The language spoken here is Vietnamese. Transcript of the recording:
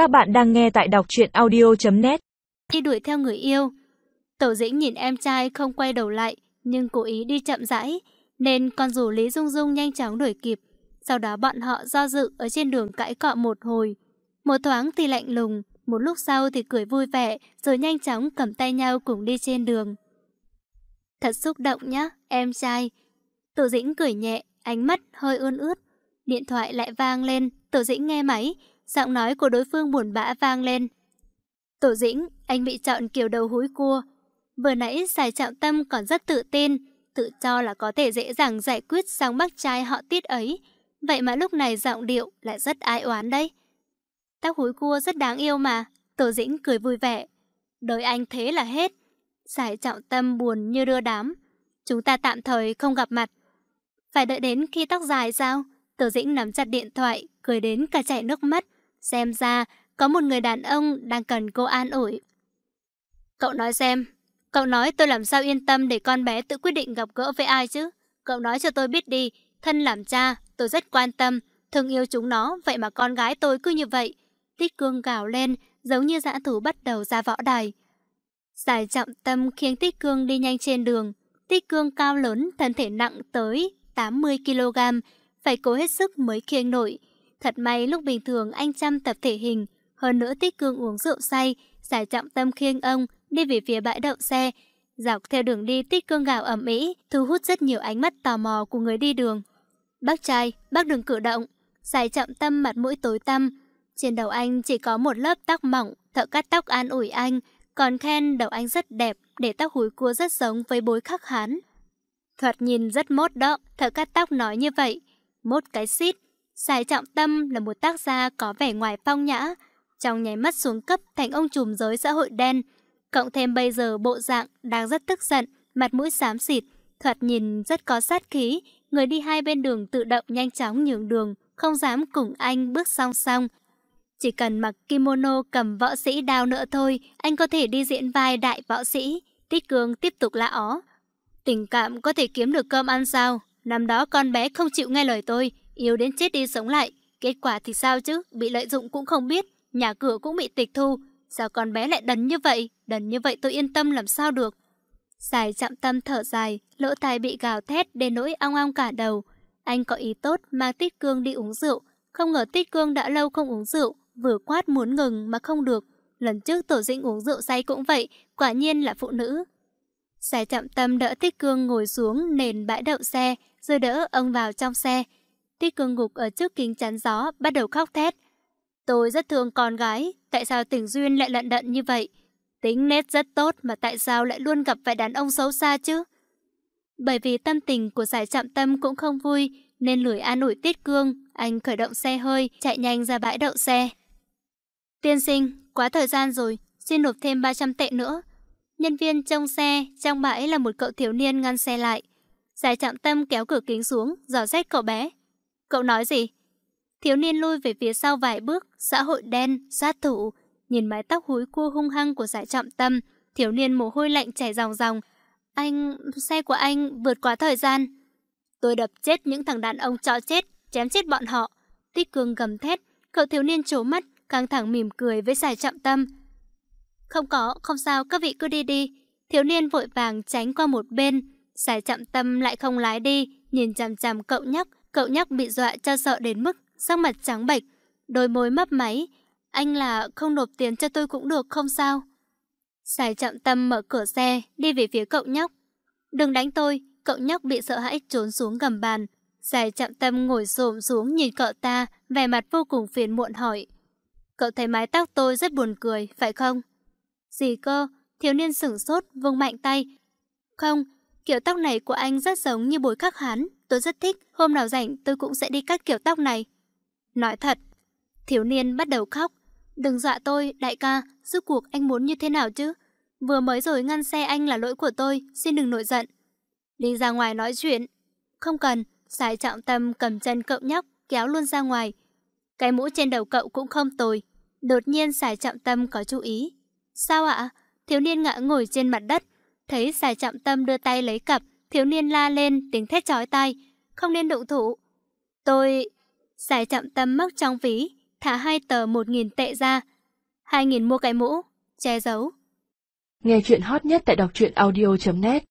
Các bạn đang nghe tại đọc truyện audio.net Đi đuổi theo người yêu. Tổ dĩnh nhìn em trai không quay đầu lại, Nhưng cố ý đi chậm rãi, Nên con rủ Lý Dung Dung nhanh chóng đuổi kịp. Sau đó bọn họ do dự Ở trên đường cãi cọ một hồi. Một thoáng thì lạnh lùng, Một lúc sau thì cười vui vẻ, Rồi nhanh chóng cầm tay nhau cùng đi trên đường. Thật xúc động nhá, Em trai. Tổ dĩnh cười nhẹ, Ánh mắt hơi ươn ướt. Điện thoại lại vang lên Tổ dĩnh nghe máy Giọng nói của đối phương buồn bã vang lên. Tổ dĩnh, anh bị chọn kiểu đầu húi cua. Vừa nãy xài trọng tâm còn rất tự tin, tự cho là có thể dễ dàng giải quyết sang bác trai họ tiết ấy. Vậy mà lúc này giọng điệu lại rất ai oán đấy. Tóc húi cua rất đáng yêu mà, Tổ dĩnh cười vui vẻ. Đời anh thế là hết. Giải trọng tâm buồn như đưa đám. Chúng ta tạm thời không gặp mặt. Phải đợi đến khi tóc dài sao? Tổ dĩnh nắm chặt điện thoại, cười đến cả chảy nước mắt. Xem ra, có một người đàn ông đang cần cô an ủi. Cậu nói xem, cậu nói tôi làm sao yên tâm để con bé tự quyết định gặp gỡ với ai chứ? Cậu nói cho tôi biết đi, thân làm cha, tôi rất quan tâm, thương yêu chúng nó, vậy mà con gái tôi cứ như vậy. Tích cương gào lên, giống như dã thủ bắt đầu ra võ đài. Giải trọng tâm khiến Tích cương đi nhanh trên đường. Tích cương cao lớn, thân thể nặng tới 80kg, phải cố hết sức mới khiêng nổi. Thật may lúc bình thường anh chăm tập thể hình, hơn nữa tích cương uống rượu say, giải trọng tâm khiêng ông, đi về phía bãi đậu xe. Dọc theo đường đi tích cương gạo ẩm ý, thu hút rất nhiều ánh mắt tò mò của người đi đường. Bác trai, bác đừng cử động. Giải trọng tâm mặt mũi tối tăm. Trên đầu anh chỉ có một lớp tóc mỏng, thợ cắt tóc an ủi anh, còn khen đầu anh rất đẹp, để tóc húi cua rất giống với bối khắc hán. Thoạt nhìn rất mốt đó, thợ cắt tóc nói như vậy. Mốt cái xít, Giải trọng tâm là một tác gia có vẻ ngoài phong nhã, trong nháy mắt xuống cấp thành ông trùm giới xã hội đen. Cộng thêm bây giờ bộ dạng đang rất tức giận, mặt mũi xám xịt, thoạt nhìn rất có sát khí, người đi hai bên đường tự động nhanh chóng nhường đường, không dám cùng anh bước song song. Chỉ cần mặc kimono cầm võ sĩ đao nữa thôi, anh có thể đi diễn vai đại võ sĩ. Tích Cương tiếp tục lạ ó. Tình cảm có thể kiếm được cơm ăn sao? Năm đó con bé không chịu nghe lời tôi, Yêu đến chết đi sống lại, kết quả thì sao chứ, bị lợi dụng cũng không biết, nhà cửa cũng bị tịch thu. Sao con bé lại đần như vậy, đần như vậy tôi yên tâm làm sao được. Giải chạm tâm thở dài, lỗ tai bị gào thét đến nỗi ong ong cả đầu. Anh có ý tốt mang Tít Cương đi uống rượu, không ngờ Tít Cương đã lâu không uống rượu, vừa quát muốn ngừng mà không được. Lần trước tổ dĩnh uống rượu say cũng vậy, quả nhiên là phụ nữ. Giải chạm tâm đỡ Tít Cương ngồi xuống nền bãi đậu xe, rồi đỡ ông vào trong xe. Tiết cương ngục ở trước kính chắn gió, bắt đầu khóc thét. Tôi rất thương con gái, tại sao tình duyên lại lận đận như vậy? Tính nét rất tốt mà tại sao lại luôn gặp phải đàn ông xấu xa chứ? Bởi vì tâm tình của giải Trạm tâm cũng không vui, nên lười an ủi Tiết Cương, anh khởi động xe hơi, chạy nhanh ra bãi đậu xe. Tiên sinh, quá thời gian rồi, xin nộp thêm 300 tệ nữa. Nhân viên trong xe, trong bãi là một cậu thiếu niên ngăn xe lại. Giải Trạm tâm kéo cửa kính xuống, dò xét cậu bé. Cậu nói gì? Thiếu niên lui về phía sau vài bước, xã hội đen, sát thủ. Nhìn mái tóc húi cua hung hăng của giải trọng tâm, thiếu niên mồ hôi lạnh chảy ròng ròng. Anh, xe của anh vượt quá thời gian. Tôi đập chết những thằng đàn ông cho chết, chém chết bọn họ. Tích cương gầm thét, cậu thiếu niên trố mắt, căng thẳng mỉm cười với giải trọng tâm. Không có, không sao, các vị cứ đi đi. Thiếu niên vội vàng tránh qua một bên. Giải trọng tâm lại không lái đi, nhìn chằm chằm cậu nhóc, Cậu nhóc bị dọa cho sợ đến mức sắc mặt trắng bệch, đôi môi mấp máy. Anh là không nộp tiền cho tôi cũng được không sao? Sài trọng tâm mở cửa xe, đi về phía cậu nhóc. Đừng đánh tôi, cậu nhóc bị sợ hãi trốn xuống gầm bàn. Sài trọng tâm ngồi xổm xuống nhìn cậu ta, vẻ mặt vô cùng phiền muộn hỏi. Cậu thấy mái tóc tôi rất buồn cười, phải không? Gì cơ? Thiếu niên sửng sốt, vung mạnh tay. Không, kiểu tóc này của anh rất giống như bối khắc hán. Tôi rất thích, hôm nào rảnh tôi cũng sẽ đi cắt kiểu tóc này. Nói thật, thiếu niên bắt đầu khóc. Đừng dọa tôi, đại ca, rốt cuộc anh muốn như thế nào chứ? Vừa mới rồi ngăn xe anh là lỗi của tôi, xin đừng nổi giận. Đi ra ngoài nói chuyện. Không cần, Sài trọng tâm cầm chân cậu nhóc, kéo luôn ra ngoài. Cái mũ trên đầu cậu cũng không tồi. Đột nhiên Sài trọng tâm có chú ý. Sao ạ? Thiếu niên ngã ngồi trên mặt đất. Thấy sải trọng tâm đưa tay lấy cặp, Thiếu niên la lên tiếng thét chói tai, không nên đụng thủ. Tôi... Giải trọng tâm móc trong ví, thả hai tờ một nghìn tệ ra. Hai nghìn mua cái mũ, che giấu. Nghe chuyện hot nhất tại đọc truyện audio.net